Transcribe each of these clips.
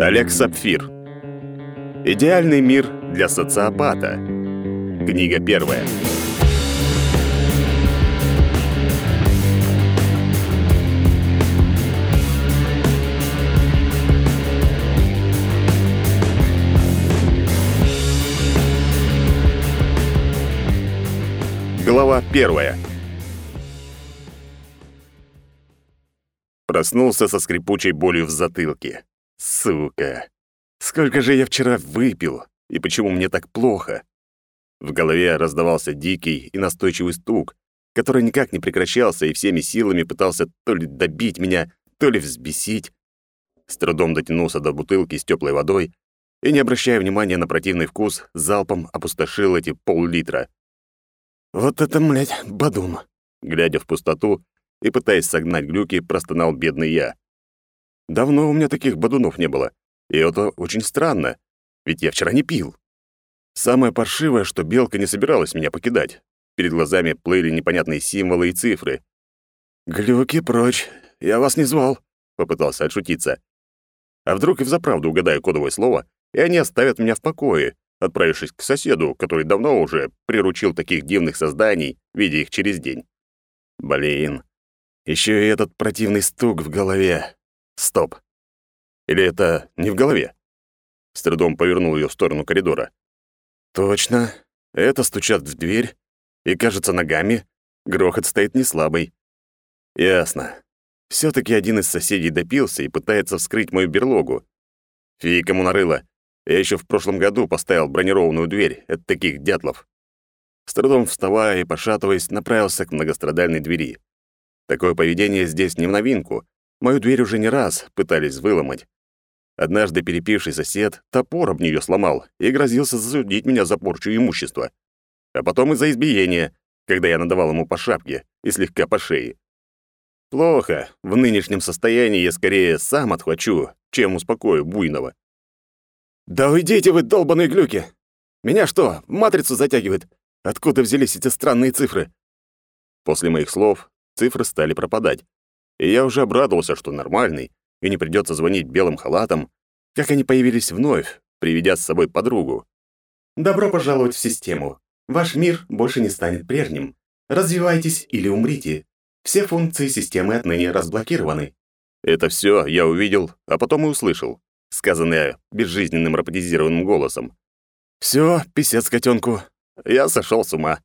Олег Сапфир. Идеальный мир для социопата. Книга первая. Глава первая. Проснулся со скрипучей болью в затылке. Сука! Сколько же я вчера выпил, и почему мне так плохо? В голове раздавался дикий и настойчивый стук, который никак не прекращался и всеми силами пытался то ли добить меня, то ли взбесить. С трудом дотянулся до бутылки с теплой водой и, не обращая внимания на противный вкус, залпом опустошил эти пол-литра. «Вот это, млядь, бадун!» Глядя в пустоту и пытаясь согнать глюки, простонал бедный я. Давно у меня таких бодунов не было. И это очень странно, ведь я вчера не пил. Самое паршивое, что белка не собиралась меня покидать. Перед глазами плыли непонятные символы и цифры. «Глюки прочь, я вас не звал», — попытался отшутиться. А вдруг и взаправду угадаю кодовое слово, и они оставят меня в покое, отправившись к соседу, который давно уже приручил таких дивных созданий, видя их через день. Блин, еще и этот противный стук в голове. Стоп. Или это не в голове? С трудом повернул ее в сторону коридора. Точно. Это стучат в дверь. И, кажется, ногами. Грохот стоит не слабый. Ясно. все таки один из соседей допился и пытается вскрыть мою берлогу. Фи, кому нарыло. Я еще в прошлом году поставил бронированную дверь от таких дятлов. С трудом вставая и пошатываясь, направился к многострадальной двери. Такое поведение здесь не в новинку, Мою дверь уже не раз пытались выломать. Однажды перепивший сосед топор об нее сломал и грозился засудить меня за порчу имущества. А потом из-за избиения, когда я надавал ему по шапке и слегка по шее. Плохо. В нынешнем состоянии я скорее сам отхвачу, чем успокою буйного. «Да уйдите вы, долбаные глюки! Меня что, в матрицу затягивает? Откуда взялись эти странные цифры?» После моих слов цифры стали пропадать, и я уже обрадовался, что нормальный, и не придется звонить белым халатам, как они появились вновь, приведя с собой подругу. «Добро пожаловать в систему. Ваш мир больше не станет прежним. Развивайтесь или умрите. Все функции системы отныне разблокированы». Это все я увидел, а потом и услышал, сказанное безжизненным роботизированным голосом. Все, писец котенку. Я сошел с ума.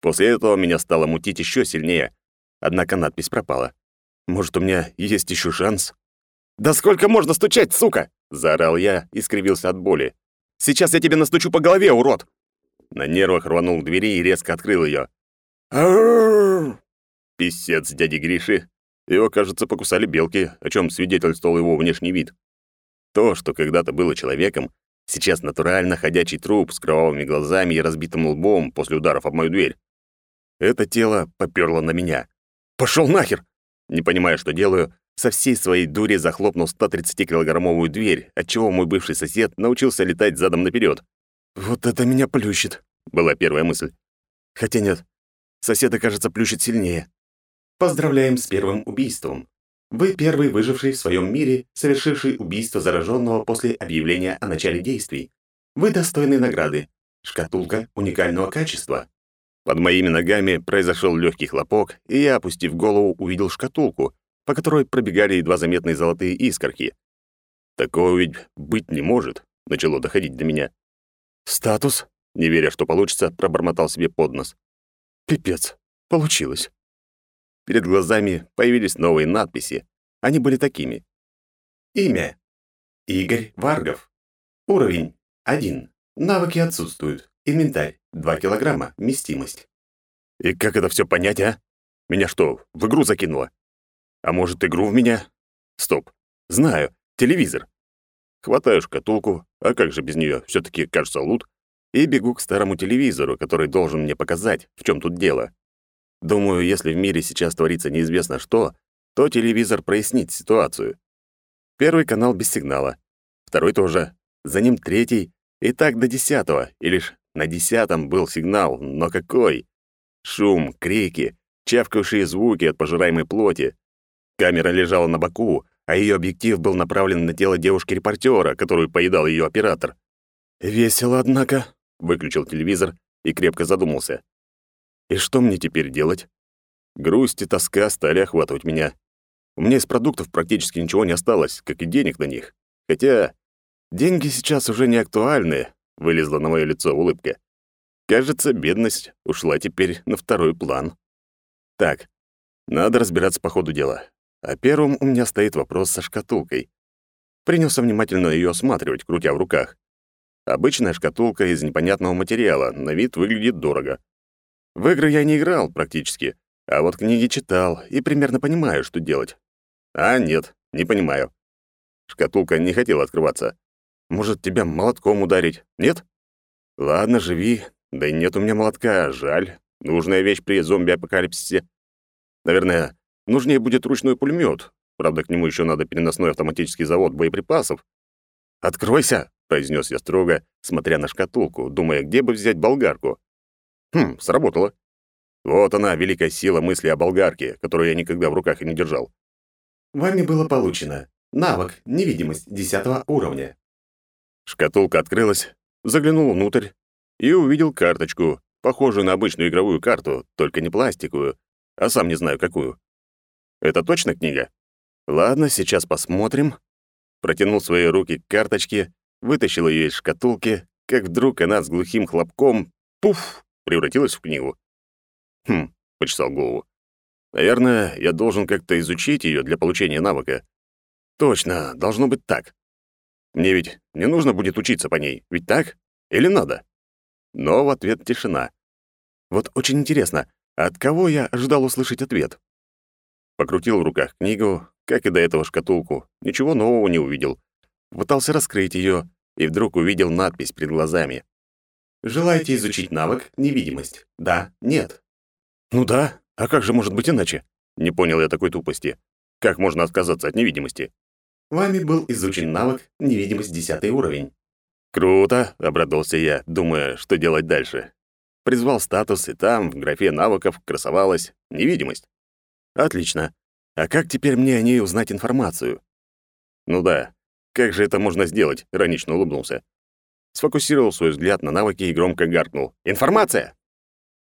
После этого меня стало мутить еще сильнее, однако надпись пропала. Может, у меня есть еще шанс? «Да сколько можно стучать, сука!» — заорал я и скривился от боли. «Сейчас я тебе настучу по голове, урод!» На нервах рванул к двери и резко открыл ее. Писец дяди Гриши. Его, кажется, покусали белки, о чем свидетельствовал его внешний вид. То, что когда-то было человеком, сейчас натурально ходячий труп с кровавыми глазами и разбитым лбом после ударов об мою дверь. Это тело попёрло на меня. «Пошёл нахер!» Не понимая, что делаю, со всей своей дури захлопнул 130-килограммовую дверь, отчего мой бывший сосед научился летать задом наперед. «Вот это меня плющит», — была первая мысль. Хотя нет, соседа, кажется, плющит сильнее. Поздравляем с первым убийством. Вы первый выживший в своем мире, совершивший убийство зараженного после объявления о начале действий. Вы достойны награды. Шкатулка уникального качества. Под моими ногами произошел легкий хлопок, и я, опустив голову, увидел шкатулку, по которой пробегали едва заметные золотые искорки. Такого ведь быть не может, начало доходить до меня. «Статус?» — не веря, что получится, пробормотал себе под нос. «Пипец, получилось». Перед глазами появились новые надписи. Они были такими. Имя. Игорь Варгов. Уровень. 1. Навыки отсутствуют. Инвентарь. 2 килограмма. Вместимость. И как это все понять, а? Меня что, в игру закинуло? А может, игру в меня? Стоп. Знаю. Телевизор. Хватаю шкатулку, а как же без нее? все таки кажется, лут. И бегу к старому телевизору, который должен мне показать, в чем тут дело. Думаю, если в мире сейчас творится неизвестно что, то телевизор прояснит ситуацию. Первый канал без сигнала. Второй тоже. За ним третий. И так до десятого. И лишь на десятом был сигнал, но какой? Шум, крики, чавкавшие звуки от пожираемой плоти. Камера лежала на боку, а ее объектив был направлен на тело девушки-репортера, которую поедал ее оператор. «Весело, однако», — выключил телевизор и крепко задумался. «И что мне теперь делать?» Грусть и тоска стали охватывать меня. У меня из продуктов практически ничего не осталось, как и денег на них. Хотя деньги сейчас уже не актуальны, вылезла на мое лицо улыбка. Кажется, бедность ушла теперь на второй план. Так, надо разбираться по ходу дела. А первым у меня стоит вопрос со шкатулкой. Принялся внимательно ее осматривать, крутя в руках. Обычная шкатулка из непонятного материала, на вид выглядит дорого. В игры я не играл практически, а вот книги читал и примерно понимаю, что делать. А нет, не понимаю. Шкатулка не хотела открываться. Может, тебя молотком ударить? Нет? Ладно, живи. Да и нет у меня молотка, жаль. Нужная вещь при зомби-апокалипсисе. Наверное, нужнее будет ручной пулемет. Правда, к нему еще надо переносной автоматический завод боеприпасов. «Откройся!» — произнес я строго, смотря на шкатулку, думая, где бы взять болгарку. Хм, сработало. Вот она, великая сила мысли о болгарке, которую я никогда в руках и не держал. Вами было получено. Навык «Невидимость» десятого уровня. Шкатулка открылась, заглянул внутрь и увидел карточку, похожую на обычную игровую карту, только не пластиковую, а сам не знаю какую. Это точно книга? Ладно, сейчас посмотрим. Протянул свои руки к карточке, вытащил ее из шкатулки, как вдруг она с глухим хлопком, пуф, превратилась в книгу. Хм, почесал голову. Наверное, я должен как-то изучить ее для получения навыка. Точно, должно быть так. Мне ведь не нужно будет учиться по ней, ведь так? Или надо? Но в ответ тишина. Вот очень интересно, от кого я ожидал услышать ответ? Покрутил в руках книгу, как и до этого шкатулку, ничего нового не увидел. Пытался раскрыть ее и вдруг увидел надпись перед глазами. «Желаете изучить навык «Невидимость»? Да? Нет?» «Ну да, а как же может быть иначе? Не понял я такой тупости. Как можно отказаться от невидимости? Вами был изучен навык невидимость десятый уровень. Круто, обрадовался я, думая, что делать дальше. Призвал статус, и там, в графе навыков, красовалась невидимость. Отлично. А как теперь мне о ней узнать информацию? Ну да, как же это можно сделать? Иронично улыбнулся. Сфокусировал свой взгляд на навыке и громко гаркнул. «Информация!»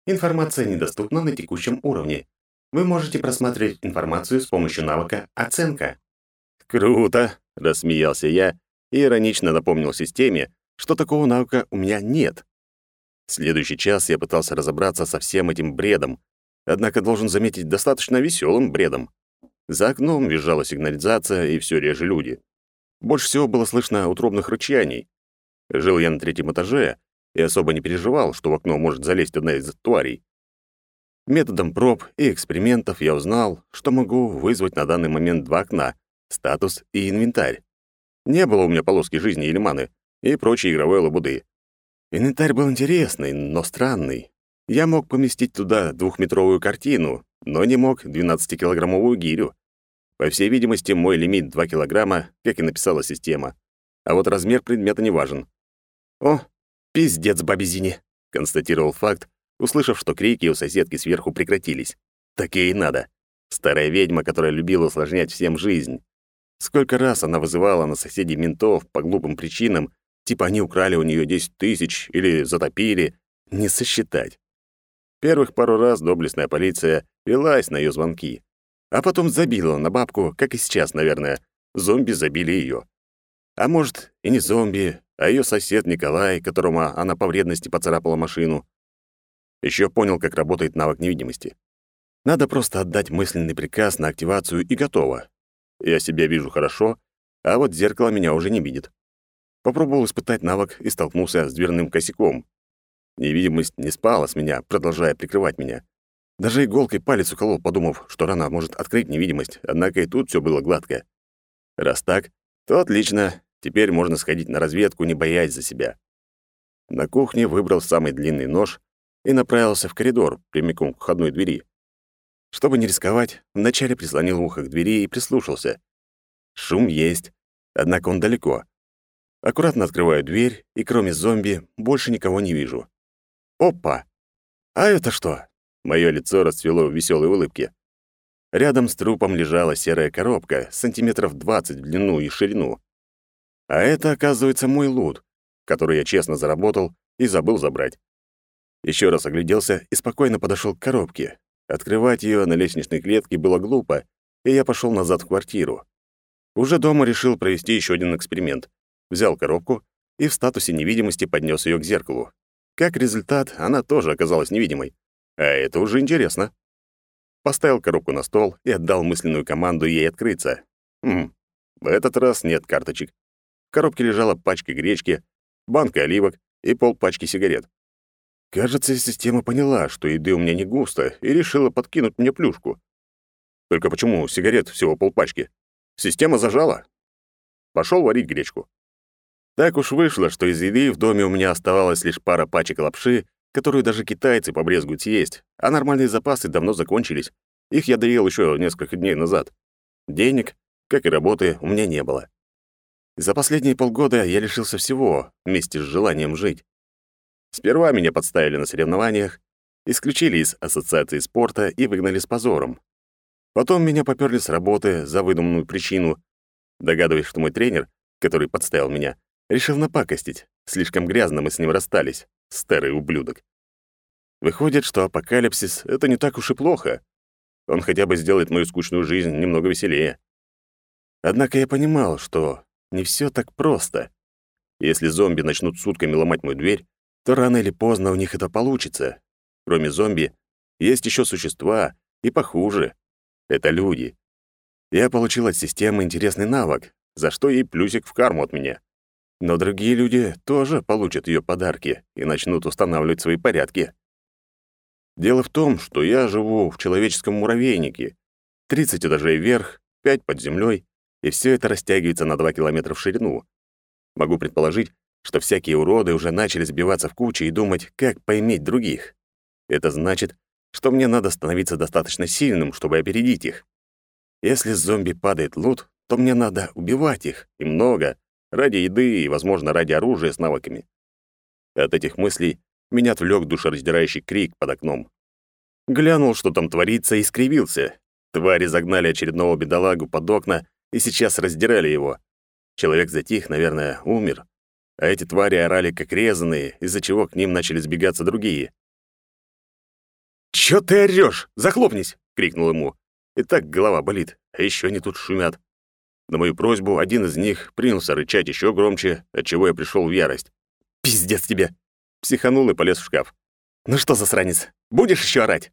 Информация недоступна на текущем уровне. Вы можете просмотреть информацию с помощью навыка «Оценка». «Круто!» — рассмеялся я и иронично напомнил системе, что такого навыка у меня нет. Следующий час я пытался разобраться со всем этим бредом, однако должен заметить достаточно веселым бредом. За окном визжала сигнализация, и все реже люди. Больше всего было слышно утробных рычаний. Жил я на третьем этаже, и особо не переживал, что в окно может залезть одна из тварей. Методом проб и экспериментов я узнал, что могу вызвать на данный момент два окна — статус и инвентарь. Не было у меня полоски жизни или маны и прочей игровой лабуды. Инвентарь был интересный, но странный. Я мог поместить туда двухметровую картину, но не мог 12-килограммовую гирю. По всей видимости, мой лимит 2 килограмма, как и написала система. А вот размер предмета не важен. О, «Пиздец, бабе констатировал факт, услышав, что крики у соседки сверху прекратились. Так и надо. Старая ведьма, которая любила усложнять всем жизнь. Сколько раз она вызывала на соседей ментов по глупым причинам, типа они украли у нее 10 тысяч или затопили, не сосчитать. Первых пару раз доблестная полиция велась на ее звонки, а потом забила на бабку, как и сейчас, наверное. Зомби забили ее. А может, и не зомби, а ее сосед Николай, которому она по вредности поцарапала машину. Еще понял, как работает навык невидимости. Надо просто отдать мысленный приказ на активацию и готово. Я себя вижу хорошо, а вот зеркало меня уже не видит. Попробовал испытать навык и столкнулся с дверным косяком. Невидимость не спала с меня, продолжая прикрывать меня. Даже иголкой палец уколол, подумав, что рана может открыть невидимость, однако и тут все было гладко. Раз так, то отлично, Теперь можно сходить на разведку, не боясь за себя. На кухне выбрал самый длинный нож и направился в коридор, прямиком к входной двери. Чтобы не рисковать, вначале прислонил ухо к двери и прислушался. Шум есть, однако он далеко. Аккуратно открываю дверь, и кроме зомби больше никого не вижу. Опа! А это что? Мое лицо расцвело в веселой улыбке. Рядом с трупом лежала серая коробка, сантиметров 20 в длину и ширину. А это, оказывается, мой лут, который я честно заработал и забыл забрать. Еще раз огляделся и спокойно подошел к коробке. Открывать ее на лестничной клетке было глупо, и я пошел назад в квартиру. Уже дома решил провести еще один эксперимент. Взял коробку и в статусе невидимости поднес ее к зеркалу. Как результат, она тоже оказалась невидимой. А это уже интересно. Поставил коробку на стол и отдал мысленную команду ей открыться. Хм, в этот раз нет карточек. В коробке лежала пачка гречки, банка оливок и полпачки сигарет. Кажется, система поняла, что еды у меня не густо, и решила подкинуть мне плюшку. Только почему сигарет всего полпачки? Система зажала. Пошел варить гречку. Так уж вышло, что из еды в доме у меня оставалась лишь пара пачек лапши, которую даже китайцы побрезгуют съесть, а нормальные запасы давно закончились. Их я доел еще несколько дней назад. Денег, как и работы, у меня не было. За последние полгода я лишился всего, вместе с желанием жить. Сперва меня подставили на соревнованиях, исключили из ассоциации спорта и выгнали с позором. Потом меня попёрли с работы за выдуманную причину. Догадываясь, что мой тренер, который подставил меня, решил напакостить. Слишком грязно мы с ним расстались, старый ублюдок. Выходит, что апокалипсис — это не так уж и плохо. Он хотя бы сделает мою скучную жизнь немного веселее. Однако я понимал, что не все так просто. Если зомби начнут сутками ломать мою дверь, то рано или поздно у них это получится. Кроме зомби, есть еще существа, и похуже. Это люди. Я получил от системы интересный навык, за что ей плюсик в карму от меня. Но другие люди тоже получат ее подарки и начнут устанавливать свои порядки. Дело в том, что я живу в человеческом муравейнике. 30 этажей вверх, 5 под землей, и все это растягивается на 2 километра в ширину. Могу предположить, что всякие уроды уже начали сбиваться в кучи и думать, как поиметь других. Это значит, что мне надо становиться достаточно сильным, чтобы опередить их. Если с зомби падает лут, то мне надо убивать их, и много, ради еды и, возможно, ради оружия с навыками. От этих мыслей меня отвлек душераздирающий крик под окном. Глянул, что там творится, и скривился. Твари загнали очередного бедолагу под окна и сейчас раздирали его. Человек затих, наверное, умер а эти твари орали как резаные, из-за чего к ним начали сбегаться другие. «Чё ты орёшь? Захлопнись!» — крикнул ему. И так голова болит, а ещё они тут шумят. На мою просьбу один из них принялся рычать ещё громче, отчего я пришёл в ярость. «Пиздец тебе!» Психанул и полез в шкаф. «Ну что, засранец, будешь ещё орать?»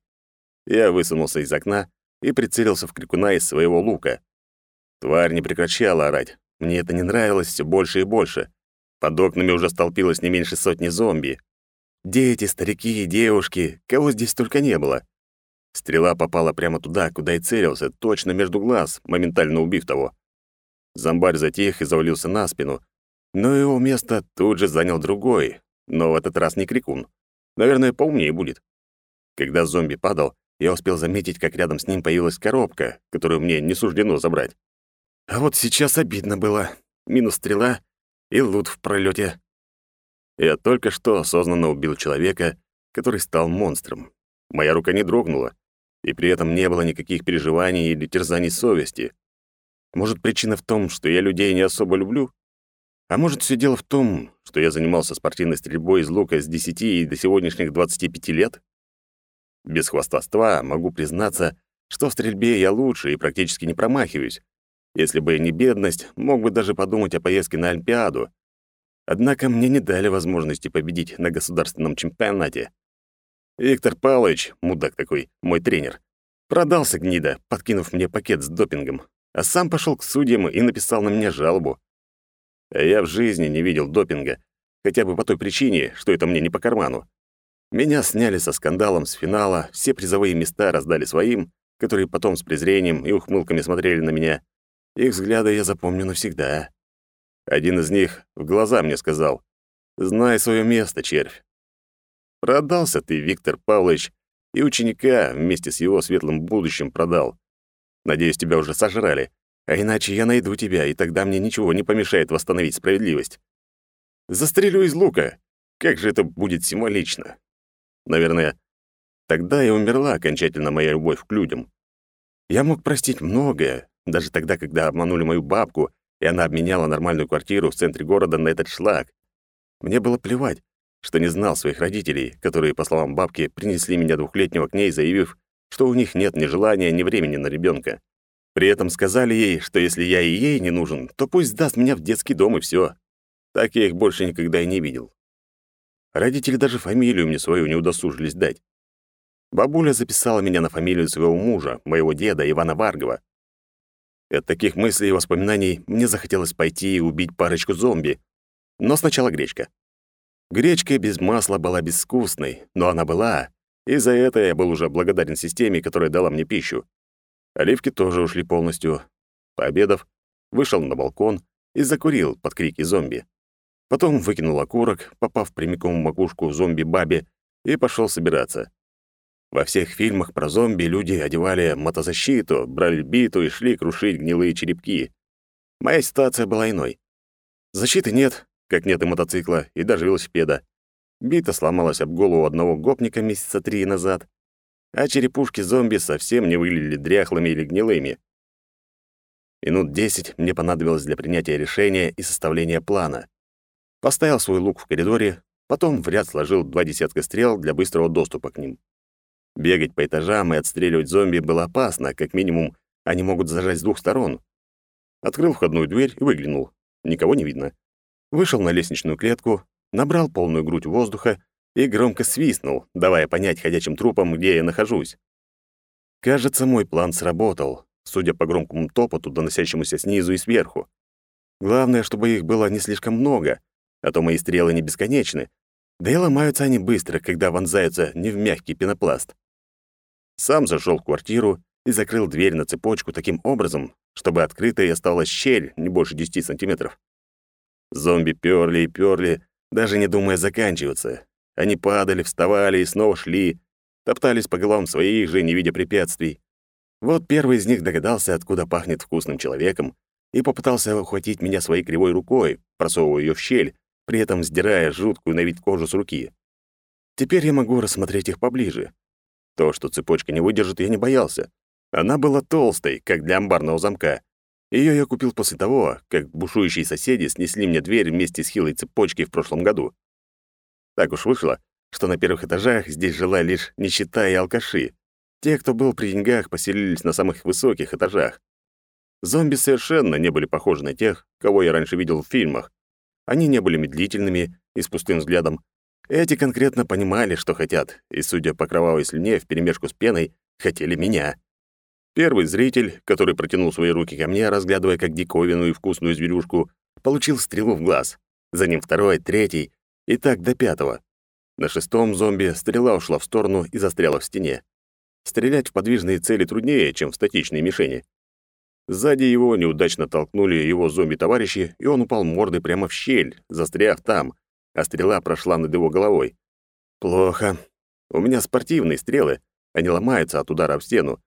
Я высунулся из окна и прицелился в крикуна из своего лука. Тварь не прекращала орать. Мне это не нравилось всё больше и больше. Под окнами уже столпилось не меньше сотни зомби. Дети, старики, девушки, кого здесь только не было. Стрела попала прямо туда, куда и целился, точно между глаз, моментально убив того. Зомбарь затих и завалился на спину, но его место тут же занял другой, но в этот раз не крикун. Наверное, поумнее будет. Когда зомби падал, я успел заметить, как рядом с ним появилась коробка, которую мне не суждено забрать. А вот сейчас обидно было. Минус стрела и лут в пролете. Я только что осознанно убил человека, который стал монстром. Моя рука не дрогнула, и при этом не было никаких переживаний или терзаний совести. Может, причина в том, что я людей не особо люблю? А может, все дело в том, что я занимался спортивной стрельбой из лука с 10 и до сегодняшних 25 лет? Без хвастовства могу признаться, что в стрельбе я лучше и практически не промахиваюсь, если бы не бедность, мог бы даже подумать о поездке на Олимпиаду. Однако мне не дали возможности победить на государственном чемпионате. Виктор Павлович, мудак такой, мой тренер, продался гнида, подкинув мне пакет с допингом, а сам пошел к судьям и написал на меня жалобу. А я в жизни не видел допинга, хотя бы по той причине, что это мне не по карману. Меня сняли со скандалом с финала, все призовые места раздали своим, которые потом с презрением и ухмылками смотрели на меня. Их взгляды я запомню навсегда. Один из них в глаза мне сказал, «Знай свое место, червь». Продался ты, Виктор Павлович, и ученика вместе с его светлым будущим продал. Надеюсь, тебя уже сожрали, а иначе я найду тебя, и тогда мне ничего не помешает восстановить справедливость. Застрелю из лука. Как же это будет символично. Наверное, Тогда и умерла окончательно моя любовь к людям. Я мог простить многое, даже тогда, когда обманули мою бабку, и она обменяла нормальную квартиру в центре города на этот шлак. Мне было плевать, что не знал своих родителей, которые, по словам бабки, принесли меня двухлетнего к ней, заявив, что у них нет ни желания, ни времени на ребенка. При этом сказали ей, что если я и ей не нужен, то пусть сдаст меня в детский дом и все. Так я их больше никогда и не видел. Родители даже фамилию мне свою не удосужились дать. Бабуля записала меня на фамилию своего мужа, моего деда Ивана Варгова. От таких мыслей и воспоминаний мне захотелось пойти и убить парочку зомби. Но сначала гречка. Гречка без масла была безвкусной, но она была, и за это я был уже благодарен системе, которая дала мне пищу. Оливки тоже ушли полностью. Пообедав, вышел на балкон и закурил под крики зомби. Потом выкинул окурок, попав прямиком в макушку зомби-бабе, и пошел собираться. Во всех фильмах про зомби люди одевали мотозащиту, брали биту и шли крушить гнилые черепки. Моя ситуация была иной. Защиты нет, как нет и мотоцикла, и даже велосипеда. Бита сломалась об голову одного гопника месяца три назад, а черепушки зомби совсем не выглядели дряхлыми или гнилыми. Минут десять мне понадобилось для принятия решения и составления плана. Поставил свой лук в коридоре, потом в ряд сложил два десятка стрел для быстрого доступа к ним. Бегать по этажам и отстреливать зомби было опасно, как минимум, они могут зажать с двух сторон. Открыл входную дверь и выглянул. Никого не видно вышел на лестничную клетку, набрал полную грудь воздуха и громко свистнул, давая понять ходячим трупам, где я нахожусь. Кажется, мой план сработал, судя по громкому топоту, доносящемуся снизу и сверху. Главное, чтобы их было не слишком много, а то мои стрелы не бесконечны, да и ломаются они быстро, когда вонзаются не в мягкий пенопласт. Сам зашел в квартиру и закрыл дверь на цепочку таким образом, чтобы открытой осталась щель не больше 10 сантиметров. Зомби перли и перли, даже не думая заканчиваться. Они падали, вставали и снова шли, топтались по головам своих же, не видя препятствий. Вот первый из них догадался, откуда пахнет вкусным человеком, и попытался ухватить меня своей кривой рукой, просовывая ее в щель, при этом сдирая жуткую на вид кожу с руки. Теперь я могу рассмотреть их поближе. То, что цепочка не выдержит, я не боялся. Она была толстой, как для амбарного замка, ее я купил после того, как бушующие соседи снесли мне дверь вместе с хилой цепочкой в прошлом году. Так уж вышло, что на первых этажах здесь жила лишь нищета и алкаши. Те, кто был при деньгах, поселились на самых высоких этажах. Зомби совершенно не были похожи на тех, кого я раньше видел в фильмах. Они не были медлительными и с пустым взглядом. Эти конкретно понимали, что хотят, и, судя по кровавой слюне вперемешку с пеной, хотели меня. Первый зритель, который протянул свои руки ко мне, разглядывая как диковинную и вкусную зверюшку, получил стрелу в глаз. За ним второй, третий, и так до пятого. На шестом зомби стрела ушла в сторону и застряла в стене. Стрелять в подвижные цели труднее, чем в статичные мишени. Сзади его неудачно толкнули его зомби-товарищи, и он упал мордой прямо в щель, застряв там, а стрела прошла над его головой. Плохо. У меня спортивные стрелы, они ломаются от удара в стену,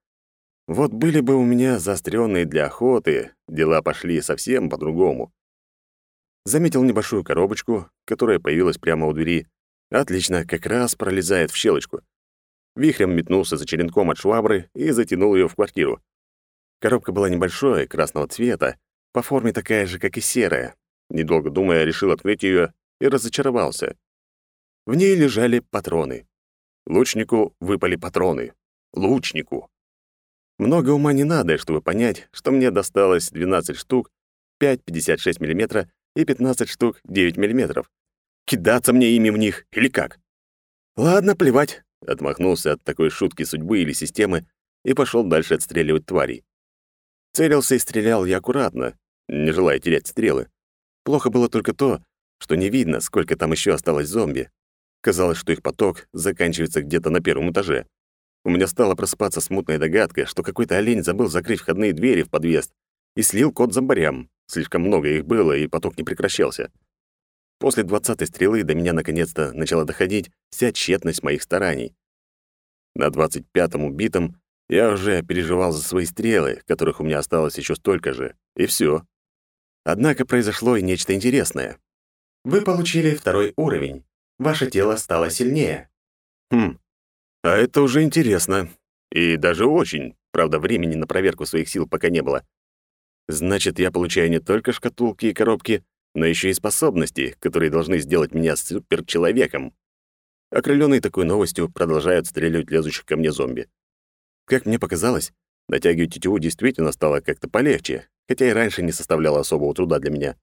вот были бы у меня заостренные для охоты, дела пошли совсем по-другому. Заметил небольшую коробочку, которая появилась прямо у двери. Отлично, как раз пролезает в щелочку. Вихрем метнулся за черенком от швабры и затянул ее в квартиру. Коробка была небольшой, красного цвета, по форме такая же, как и серая. Недолго думая, решил открыть ее и разочаровался. В ней лежали патроны. Лучнику выпали патроны. Лучнику. Много ума не надо, чтобы понять, что мне досталось 12 штук 5,56 мм и 15 штук 9 мм. Кидаться мне ими в них или как? Ладно, плевать, отмахнулся от такой шутки судьбы или системы и пошел дальше отстреливать тварей. Целился и стрелял я аккуратно, не желая терять стрелы. Плохо было только то, что не видно, сколько там еще осталось зомби. Казалось, что их поток заканчивается где-то на первом этаже. У меня стала просыпаться смутная догадка, что какой-то олень забыл закрыть входные двери в подъезд и слил кот зомбарям. Слишком много их было, и поток не прекращался. После двадцатой стрелы до меня наконец-то начала доходить вся тщетность моих стараний. На двадцать пятом убитом я уже переживал за свои стрелы, которых у меня осталось еще столько же, и все. Однако произошло и нечто интересное. Вы получили второй уровень. Ваше тело стало сильнее. Хм, А это уже интересно. И даже очень. Правда, времени на проверку своих сил пока не было. Значит, я получаю не только шкатулки и коробки, но еще и способности, которые должны сделать меня суперчеловеком. Окрылённые такой новостью продолжают стрелять лезущих ко мне зомби. Как мне показалось, натягивать тетиву действительно стало как-то полегче, хотя и раньше не составляло особого труда для меня.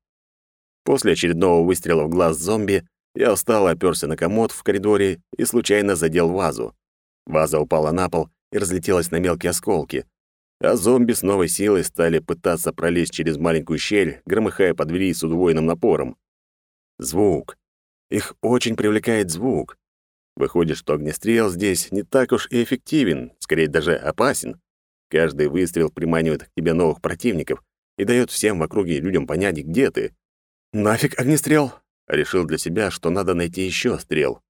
После очередного выстрела в глаз зомби я устало оперся на комод в коридоре и случайно задел вазу. Ваза упала на пол и разлетелась на мелкие осколки, а зомби с новой силой стали пытаться пролезть через маленькую щель, громыхая по двери с удвоенным напором. Звук. Их очень привлекает звук. Выходит, что огнестрел здесь не так уж и эффективен, скорее даже опасен. Каждый выстрел приманивает к тебе новых противников и дает всем в округе людям понять, где ты. Нафиг огнестрел? Решил для себя, что надо найти еще стрел.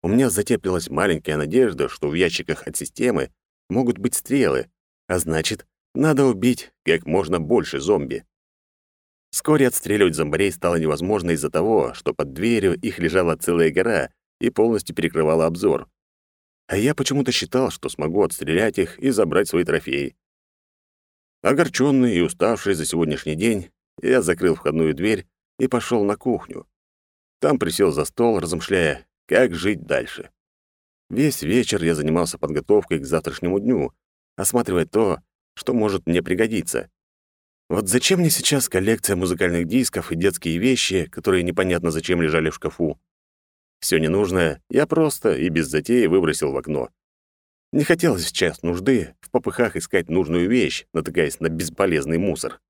У меня затеплилась маленькая надежда, что в ящиках от системы могут быть стрелы, а значит, надо убить как можно больше зомби. Вскоре отстреливать зомбарей стало невозможно из-за того, что под дверью их лежала целая гора и полностью перекрывала обзор. А я почему-то считал, что смогу отстрелять их и забрать свои трофеи. Огорченный и уставший за сегодняшний день, я закрыл входную дверь и пошел на кухню. Там присел за стол, размышляя, как жить дальше. Весь вечер я занимался подготовкой к завтрашнему дню, осматривая то, что может мне пригодиться. Вот зачем мне сейчас коллекция музыкальных дисков и детские вещи, которые непонятно зачем лежали в шкафу? Все ненужное я просто и без затеи выбросил в окно. Не хотелось сейчас нужды в попыхах искать нужную вещь, натыкаясь на бесполезный мусор.